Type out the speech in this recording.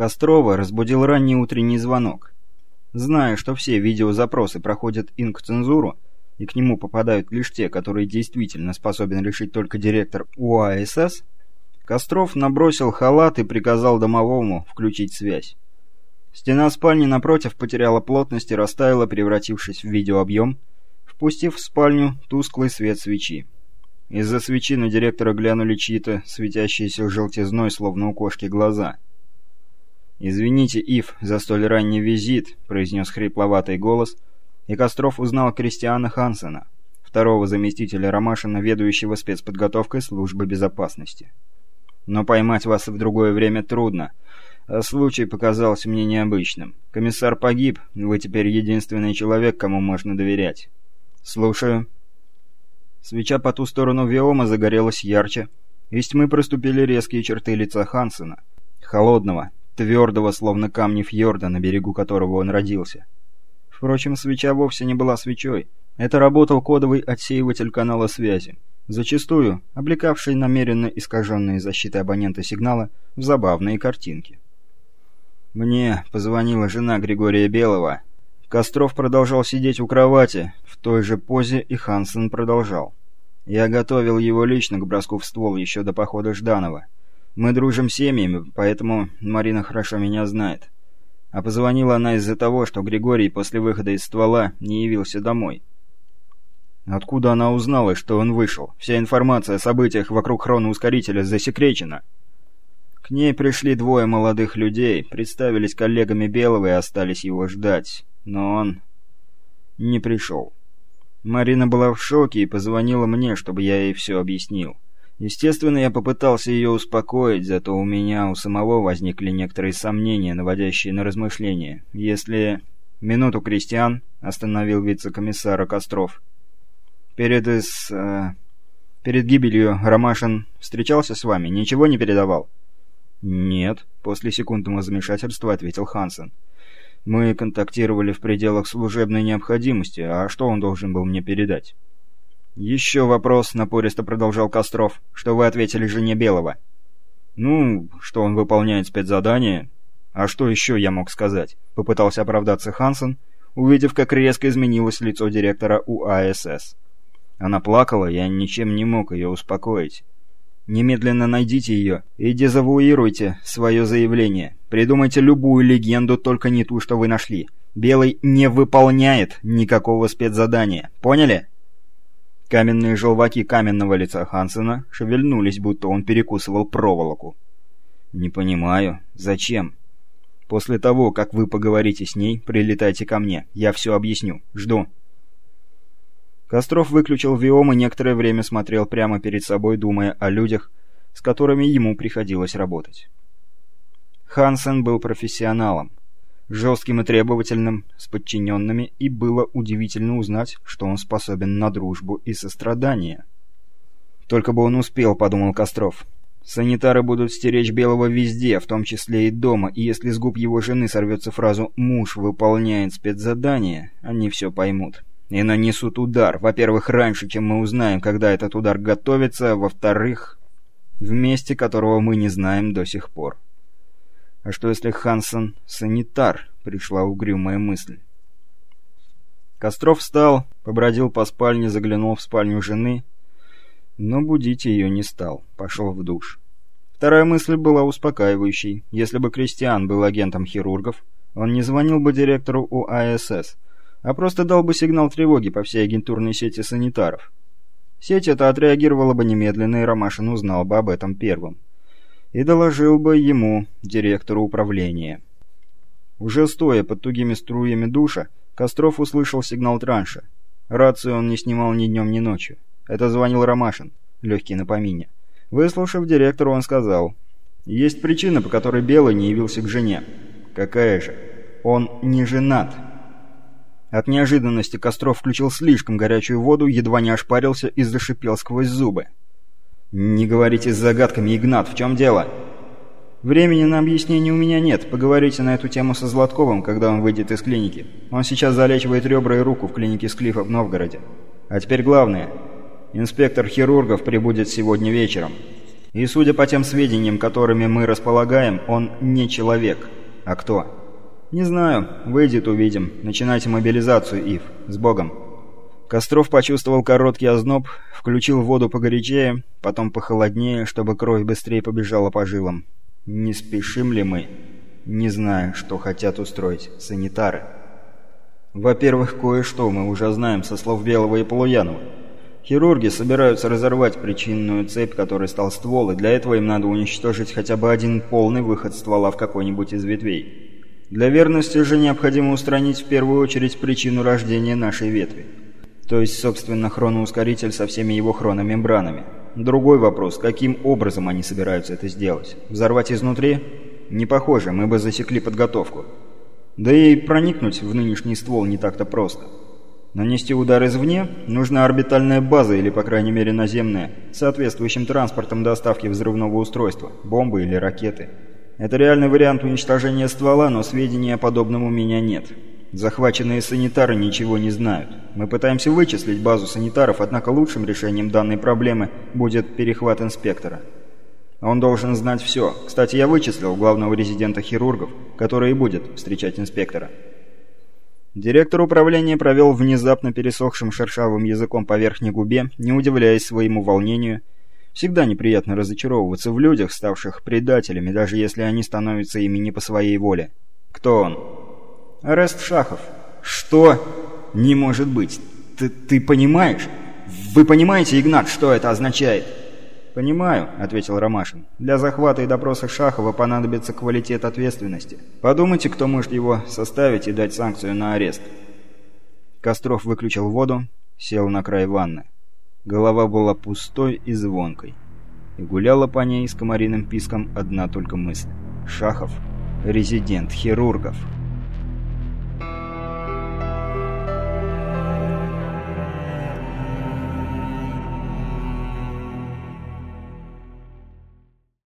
Кострова разбудил ранний утренний звонок. Зная, что все видеозапросы проходят инк-цензуру, и к нему попадают лишь те, которые действительно способен решить только директор УАСС, Костров набросил халат и приказал домовому включить связь. Стена спальни напротив потеряла плотность и растаяла, превратившись в видеообъем, впустив в спальню тусклый свет свечи. Из-за свечи на директора глянули чьи-то светящиеся желтизной, словно у кошки, глаза. «Извините, Ив, за столь ранний визит», — произнес хрипловатый голос, и Костров узнал Кристиана Хансена, второго заместителя Ромашина, ведущего спецподготовкой службы безопасности. «Но поймать вас в другое время трудно. Случай показался мне необычным. Комиссар погиб, вы теперь единственный человек, кому можно доверять». «Слушаю». Свеча по ту сторону Виома загорелась ярче. Из тьмы проступили резкие черты лица Хансена. Холодного, твердого, словно камни фьорда, на берегу которого он родился. Впрочем, свеча вовсе не была свечой. Это работал кодовый отсеиватель канала связи, зачастую облекавший намеренно искаженные защиты абонента сигнала в забавные картинки. Мне позвонила жена Григория Белого, Костров продолжал сидеть у кровати, в той же позе, и Хансен продолжал. Я готовил его лично к броску в ствол еще до похода Жданова. Мы дружим семьями, поэтому Марина хорошо меня знает. А позвонила она из-за того, что Григорий после выхода из ствола не явился домой. Откуда она узнала, что он вышел? Вся информация о событиях вокруг хроноускорителя засекречена. К ней пришли двое молодых людей, представились коллегами Белого и остались его ждать но он не пришел. Марина была в шоке и позвонила мне, чтобы я ей все объяснил. Естественно, я попытался ее успокоить, зато у меня у самого возникли некоторые сомнения, наводящие на размышления. Если... «Минуту, Кристиан», — остановил вице-комиссара Костров. «Перед из... Э, перед гибелью Ромашин встречался с вами? Ничего не передавал?» «Нет», — после секундного замешательства ответил Хансен. Мы контактировали в пределах служебной необходимости, а что он должен был мне передать? «Еще вопрос», — напористо продолжал Костров, — «что вы ответили жене Белого?» «Ну, что он выполняет спецзадание. А что еще я мог сказать?» — попытался оправдаться Хансен, увидев, как резко изменилось лицо директора УАСС. Она плакала, я ничем не мог ее успокоить. Немедленно найдите ее и дезавуируйте свое заявление. Придумайте любую легенду, только не ту, что вы нашли. Белый не выполняет никакого спецзадания. Поняли? Каменные желваки каменного лица Хансена шевельнулись, будто он перекусывал проволоку. «Не понимаю. Зачем?» «После того, как вы поговорите с ней, прилетайте ко мне. Я все объясню. Жду». Костров выключил Виом и некоторое время смотрел прямо перед собой, думая о людях, с которыми ему приходилось работать. Хансен был профессионалом, жестким и требовательным с подчиненными, и было удивительно узнать, что он способен на дружбу и сострадание. «Только бы он успел», — подумал Костров. «Санитары будут стеречь Белого везде, в том числе и дома, и если с губ его жены сорвется фразу «муж выполняет спецзадание», они все поймут» и нанесут удар. Во-первых, раньше, чем мы узнаем, когда этот удар готовится, во-вторых, в месте, которого мы не знаем до сих пор. А что если Хансен санитар? Пришла угрюмая мысль. Костров встал, побродил по спальне, заглянул в спальню жены, но будить ее не стал, пошел в душ. Вторая мысль была успокаивающей. Если бы Кристиан был агентом хирургов, он не звонил бы директору УАСС, а просто дал бы сигнал тревоги по всей агентурной сети санитаров. Сеть эта отреагировала бы немедленно, и Ромашин узнал бы об этом первым. И доложил бы ему, директору управления. Уже стоя под тугими струями душа, Костров услышал сигнал транша. Рацию он не снимал ни днем, ни ночью. Это звонил Ромашин, легкий на помине. Выслушав директора, он сказал, «Есть причина, по которой Белый не явился к жене». «Какая же?» «Он не женат». От неожиданности Костров включил слишком горячую воду, едва не ошпарился и зашипел сквозь зубы. «Не говорите с загадками, Игнат, в чем дело?» «Времени на объяснение у меня нет. Поговорите на эту тему со Златковым, когда он выйдет из клиники. Он сейчас залечивает ребра и руку в клинике Склифа в Новгороде. А теперь главное. Инспектор хирургов прибудет сегодня вечером». И судя по тем сведениям, которыми мы располагаем, он не человек. А кто? Не знаю. Выйдет, увидим. Начинайте мобилизацию, Ив. С Богом. Костров почувствовал короткий озноб, включил воду погорячее, потом похолоднее, чтобы кровь быстрее побежала по жилам. Не спешим ли мы? Не знаю, что хотят устроить санитары. Во-первых, кое-что мы уже знаем со слов Белого и Полуянова. Хирурги собираются разорвать причинную цепь, которой стал ствол, и для этого им надо уничтожить хотя бы один полный выход ствола в какой-нибудь из ветвей. Для верности же необходимо устранить в первую очередь причину рождения нашей ветви. То есть, собственно, хроноускоритель со всеми его хрономембранами. Другой вопрос, каким образом они собираются это сделать? Взорвать изнутри? Не похоже, мы бы засекли подготовку. Да и проникнуть в нынешний ствол не так-то просто. Нанести удар извне нужна орбитальная база или, по крайней мере, наземная, соответствующим транспортом доставки взрывного устройства, бомбы или ракеты. Это реальный вариант уничтожения ствола, но сведений о подобном у меня нет. Захваченные санитары ничего не знают. Мы пытаемся вычислить базу санитаров, однако лучшим решением данной проблемы будет перехват инспектора. Он должен знать все. Кстати, я вычислил главного резидента хирургов, который и будет встречать инспектора. Директор управления провел внезапно пересохшим шершавым языком по верхней губе, не удивляясь своему волнению. Всегда неприятно разочаровываться в людях, ставших предателями, даже если они становятся ими не по своей воле. Кто он? Арест Шахов. Что? Не может быть. Ты, ты понимаешь? Вы понимаете, Игнат, что это означает? «Понимаю», — ответил Ромашин. «Для захвата и допроса Шахова понадобится квалитет ответственности. Подумайте, кто может его составить и дать санкцию на арест». Костров выключил воду, сел на край ванны. Голова была пустой и звонкой. И гуляла по ней с комариным писком одна только мысль. Шахов — резидент хирургов.